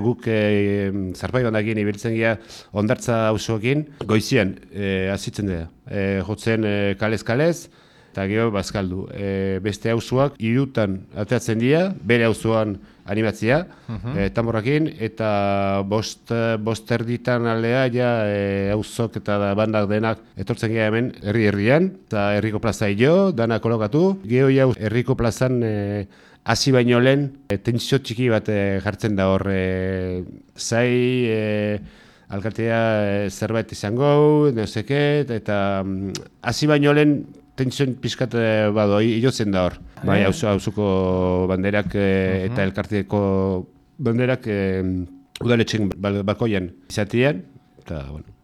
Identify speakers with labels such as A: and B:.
A: Guk e, zarpai bandagin ibiltzen gira ondartza auzoekin goizien e, azitzen dira. E, jotzen e, kalez-kalez, eta gero bazkaldu. E, beste auzoak irutan ateratzen dira, bere auzoan animatzia, uh tamborrakin, eta bost, bost erditan alea, ja, e, auzok eta bandak denak etortzen gira hemen herri-herrian, eta herriko plaza jo, dana kolokatu. Gero ja herriko plazan e, hasi baino lehen, e, tentsio txiki bat e, jartzen da hor, e, zai, e, alkatea e, zerbait izango, neuzeket, eta mm, hasi baino lehen tentsioen pizkat bado, zen da hor. Bai, hauzuko auzuko banderak e, eta elkarteko banderak e, udaletxen bakoian izatean, eta, bueno,